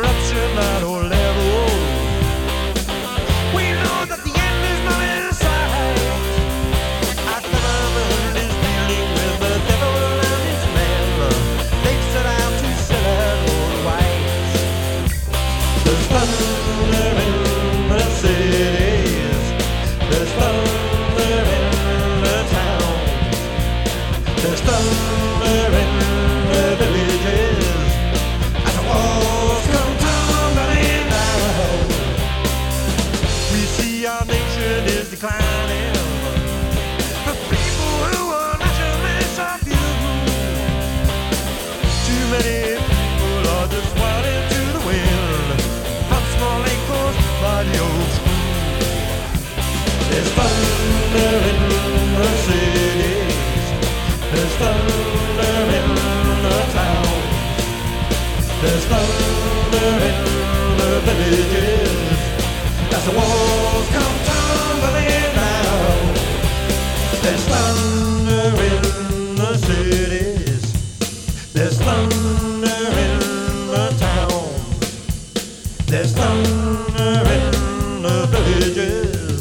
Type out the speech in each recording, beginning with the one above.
corruption at all levels. We know that the end is not in sight. Our government is dealing with the devil and his men. They set out to sell out all the whites. There's thunder in the cities. There's thunder in the towns. There's thunder in There's thunder in the villages. As the walls There's thunder in the villages.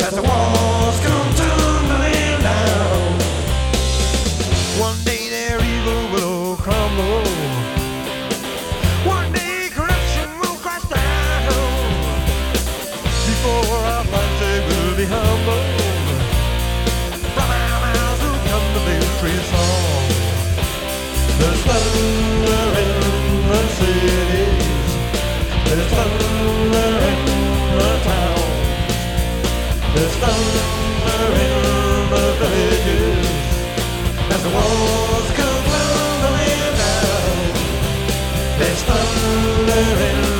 As the walls come tumbling down. One day their evil will crumble. One day corruption will crash down. Before our country will be humble. From our mouths will come the victory song. There's thunder in the cities. Thunder in the towns. There's thunder in the villages. As the walls come tumbling down. There's thunder in.